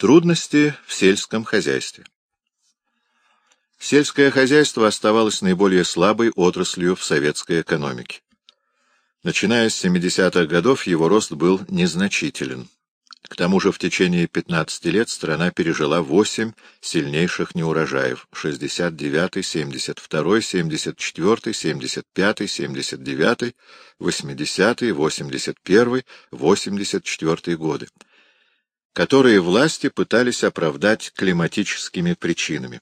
Трудности в сельском хозяйстве. Сельское хозяйство оставалось наиболее слабой отраслью в советской экономике. Начиная с 70-х годов его рост был незначителен. К тому же в течение 15 лет страна пережила 8 сильнейших неурожаев — 69, 72, 74, 75, 79, 80, 81, 84 годы, которые власти пытались оправдать климатическими причинами.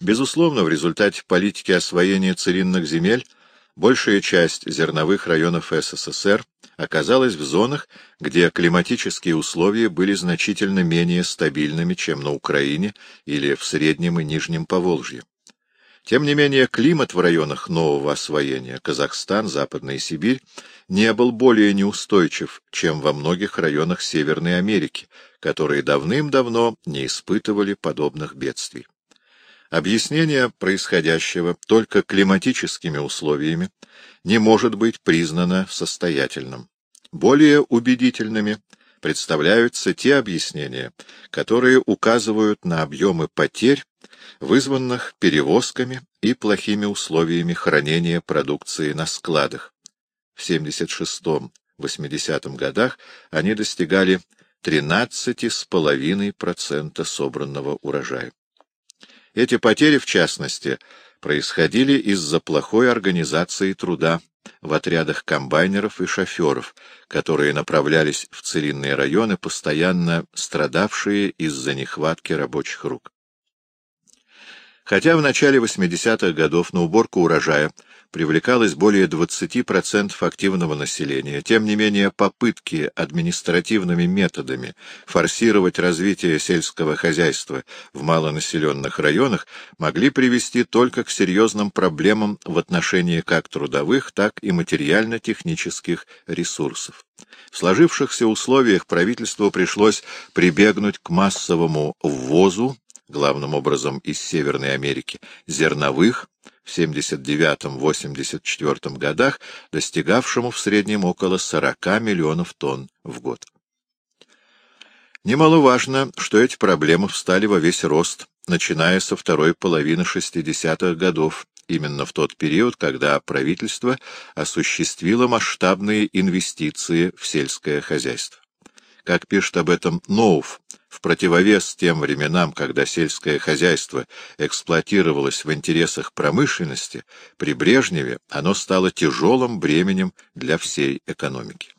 Безусловно, в результате политики освоения целинных земель большая часть зерновых районов СССР оказалась в зонах, где климатические условия были значительно менее стабильными, чем на Украине или в Среднем и Нижнем Поволжье. Тем не менее, климат в районах нового освоения, Казахстан, Западная Сибирь, не был более неустойчив, чем во многих районах Северной Америки, которые давным-давно не испытывали подобных бедствий. Объяснение происходящего только климатическими условиями не может быть признано состоятельным. Более убедительными представляются те объяснения, которые указывают на объемы потерь, вызванных перевозками и плохими условиями хранения продукции на складах. В 76-80 годах они достигали 13,5% собранного урожая. Эти потери, в частности, происходили из-за плохой организации труда в отрядах комбайнеров и шоферов, которые направлялись в целинные районы, постоянно страдавшие из-за нехватки рабочих рук. Хотя в начале 80-х годов на уборку урожая привлекалось более 20% активного населения. Тем не менее, попытки административными методами форсировать развитие сельского хозяйства в малонаселенных районах могли привести только к серьезным проблемам в отношении как трудовых, так и материально-технических ресурсов. В сложившихся условиях правительству пришлось прибегнуть к массовому ввозу главным образом из Северной Америки, зерновых, в 79-84 годах достигавшему в среднем около 40 миллионов тонн в год. Немаловажно, что эти проблемы встали во весь рост, начиная со второй половины 60-х годов, именно в тот период, когда правительство осуществило масштабные инвестиции в сельское хозяйство. Как пишет об этом Ноуф, в противовес тем временам, когда сельское хозяйство эксплуатировалось в интересах промышленности, при Брежневе оно стало тяжелым бременем для всей экономики.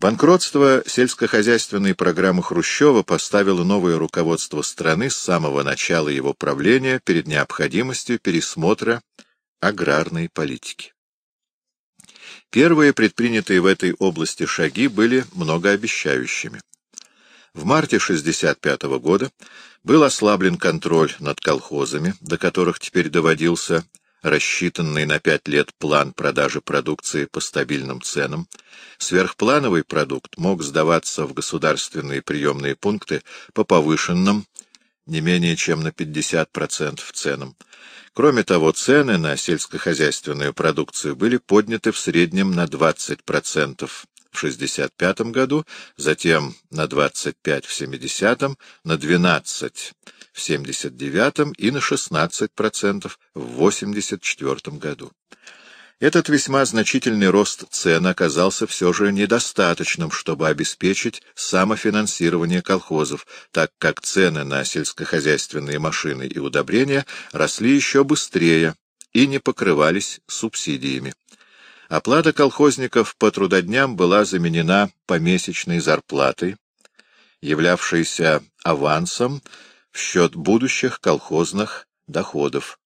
Банкротство сельскохозяйственной программы Хрущева поставило новое руководство страны с самого начала его правления перед необходимостью пересмотра аграрной политики. Первые предпринятые в этой области шаги были многообещающими. В марте 1965 года был ослаблен контроль над колхозами, до которых теперь доводился рассчитанный на пять лет план продажи продукции по стабильным ценам. Сверхплановый продукт мог сдаваться в государственные приемные пункты по повышенным, не менее чем на 50% ценам. Кроме того, цены на сельскохозяйственную продукцию были подняты в среднем на 20% в 65 году, затем на 25 в 70, на 12 в 79 и на 16% в 84 году. Этот весьма значительный рост цен оказался все же недостаточным, чтобы обеспечить самофинансирование колхозов, так как цены на сельскохозяйственные машины и удобрения росли еще быстрее и не покрывались субсидиями. Оплата колхозников по трудодням была заменена помесячной зарплатой, являвшейся авансом в счет будущих колхозных доходов.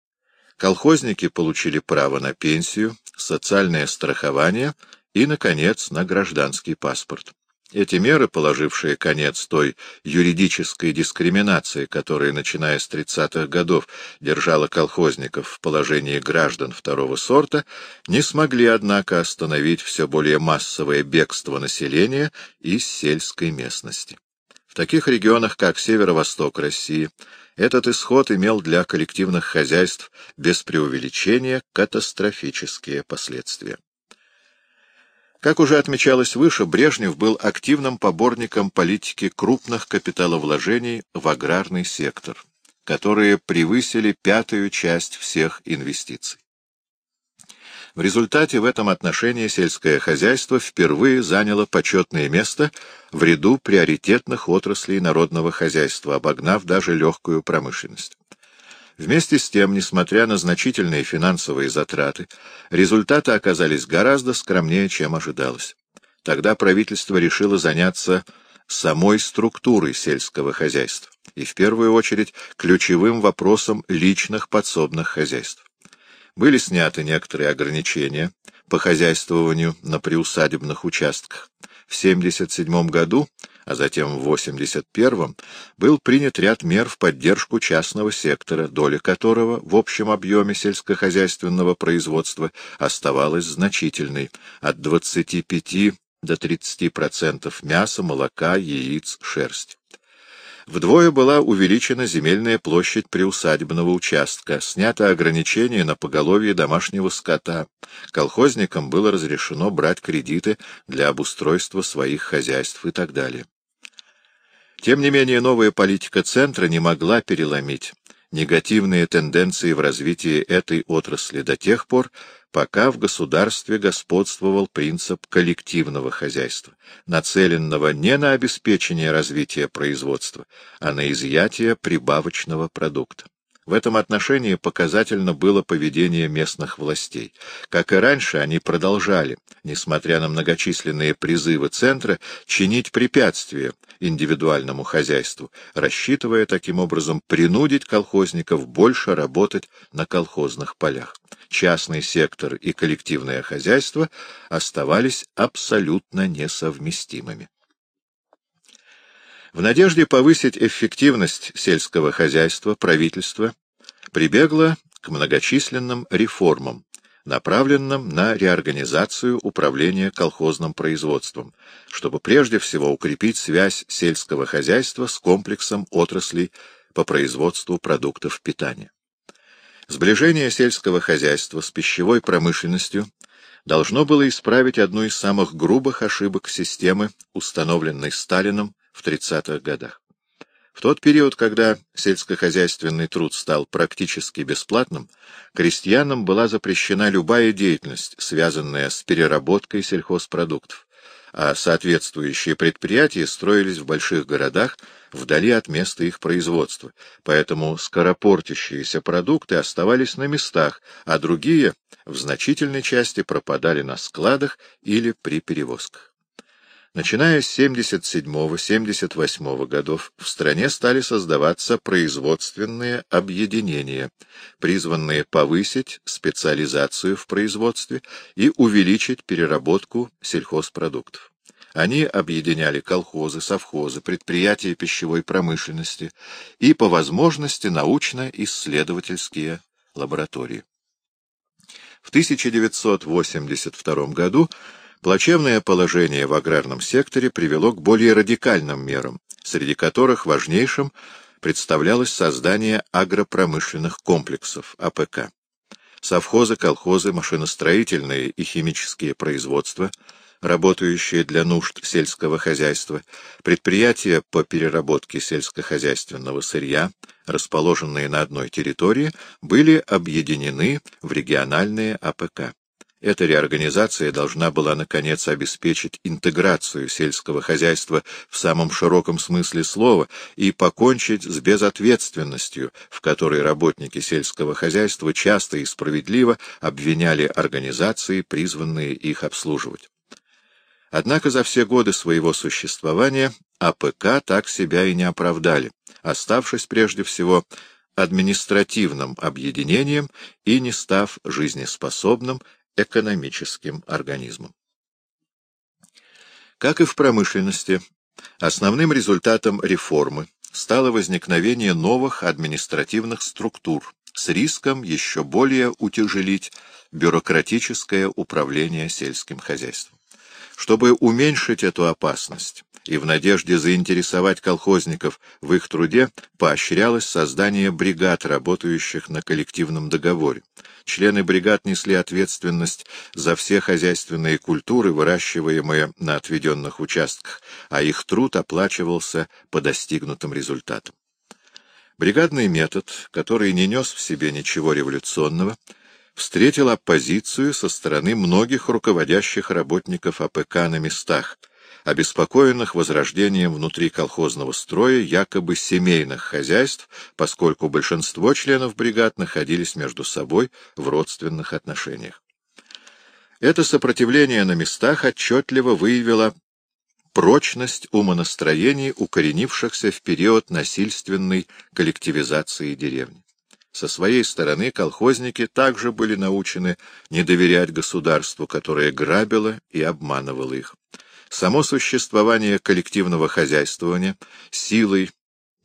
Колхозники получили право на пенсию, социальное страхование и, наконец, на гражданский паспорт. Эти меры, положившие конец той юридической дискриминации, которая, начиная с 30-х годов, держала колхозников в положении граждан второго сорта, не смогли, однако, остановить все более массовое бегство населения из сельской местности. Таких регионах, как северо-восток России, этот исход имел для коллективных хозяйств без преувеличения катастрофические последствия. Как уже отмечалось выше, Брежнев был активным поборником политики крупных капиталовложений в аграрный сектор, которые превысили пятую часть всех инвестиций. В результате в этом отношении сельское хозяйство впервые заняло почетное место в ряду приоритетных отраслей народного хозяйства, обогнав даже легкую промышленность. Вместе с тем, несмотря на значительные финансовые затраты, результаты оказались гораздо скромнее, чем ожидалось. Тогда правительство решило заняться самой структурой сельского хозяйства и, в первую очередь, ключевым вопросом личных подсобных хозяйств. Были сняты некоторые ограничения по хозяйствованию на приусадебных участках. В 1977 году, а затем в 1981 был принят ряд мер в поддержку частного сектора, доля которого в общем объеме сельскохозяйственного производства оставалась значительной — от 25 до 30% мяса, молока, яиц, шерсти. Вдвое была увеличена земельная площадь приусадебного участка, снято ограничение на поголовье домашнего скота. Колхозникам было разрешено брать кредиты для обустройства своих хозяйств и так далее. Тем не менее, новая политика Центра не могла переломить негативные тенденции в развитии этой отрасли до тех пор, пока в государстве господствовал принцип коллективного хозяйства, нацеленного не на обеспечение развития производства, а на изъятие прибавочного продукта. В этом отношении показательно было поведение местных властей. Как и раньше, они продолжали, несмотря на многочисленные призывы Центра, чинить препятствия индивидуальному хозяйству, рассчитывая таким образом принудить колхозников больше работать на колхозных полях. Частный сектор и коллективное хозяйство оставались абсолютно несовместимыми. В надежде повысить эффективность сельского хозяйства правительство прибегло к многочисленным реформам, направленным на реорганизацию управления колхозным производством, чтобы прежде всего укрепить связь сельского хозяйства с комплексом отраслей по производству продуктов питания. Сближение сельского хозяйства с пищевой промышленностью должно было исправить одну из самых грубых ошибок системы, установленной Сталином в 30-х годах. В тот период, когда сельскохозяйственный труд стал практически бесплатным, крестьянам была запрещена любая деятельность, связанная с переработкой сельхозпродуктов, а соответствующие предприятия строились в больших городах вдали от места их производства, поэтому скоропортящиеся продукты оставались на местах, а другие в значительной части пропадали на складах или при перевозках. Начиная с 77-78 годов в стране стали создаваться производственные объединения, призванные повысить специализацию в производстве и увеличить переработку сельхозпродуктов. Они объединяли колхозы, совхозы, предприятия пищевой промышленности и, по возможности, научно-исследовательские лаборатории. В 1982 году Плачевное положение в аграрном секторе привело к более радикальным мерам, среди которых важнейшим представлялось создание агропромышленных комплексов, АПК. Совхозы, колхозы, машиностроительные и химические производства, работающие для нужд сельского хозяйства, предприятия по переработке сельскохозяйственного сырья, расположенные на одной территории, были объединены в региональные АПК. Эта реорганизация должна была, наконец, обеспечить интеграцию сельского хозяйства в самом широком смысле слова и покончить с безответственностью, в которой работники сельского хозяйства часто и справедливо обвиняли организации, призванные их обслуживать. Однако за все годы своего существования АПК так себя и не оправдали, оставшись прежде всего административным объединением и не став жизнеспособным экономическим организмом. Как и в промышленности, основным результатом реформы стало возникновение новых административных структур с риском еще более утяжелить бюрократическое управление сельским хозяйством. Чтобы уменьшить эту опасность и в надежде заинтересовать колхозников в их труде, поощрялось создание бригад, работающих на коллективном договоре. Члены бригад несли ответственность за все хозяйственные культуры, выращиваемые на отведенных участках, а их труд оплачивался по достигнутым результатам. Бригадный метод, который не нес в себе ничего революционного, встретил оппозицию со стороны многих руководящих работников АПК на местах, обеспокоенных возрождением внутри колхозного строя якобы семейных хозяйств, поскольку большинство членов бригад находились между собой в родственных отношениях. Это сопротивление на местах отчетливо выявило прочность умонастроений, укоренившихся в период насильственной коллективизации деревни. Со своей стороны колхозники также были научены не доверять государству, которое грабило и обманывало их. Само существование коллективного хозяйствования силой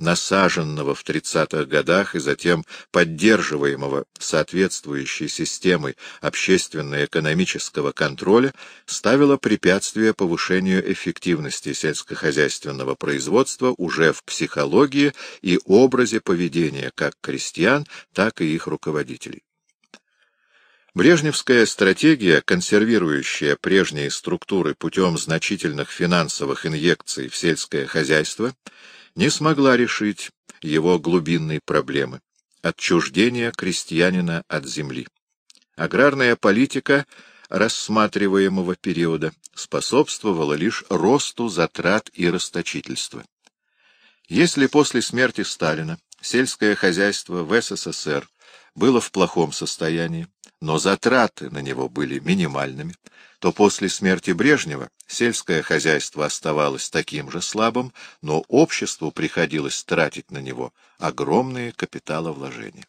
насаженного в 30-х годах и затем поддерживаемого соответствующей системой общественно-экономического контроля, ставило препятствие повышению эффективности сельскохозяйственного производства уже в психологии и образе поведения как крестьян, так и их руководителей. Брежневская стратегия, консервирующая прежние структуры путем значительных финансовых инъекций в сельское хозяйство, не смогла решить его глубинной проблемы — отчуждения крестьянина от земли. Аграрная политика рассматриваемого периода способствовала лишь росту затрат и расточительства. Если после смерти Сталина сельское хозяйство в СССР было в плохом состоянии, но затраты на него были минимальными, то после смерти Брежнева сельское хозяйство оставалось таким же слабым, но обществу приходилось тратить на него огромные капиталовложения.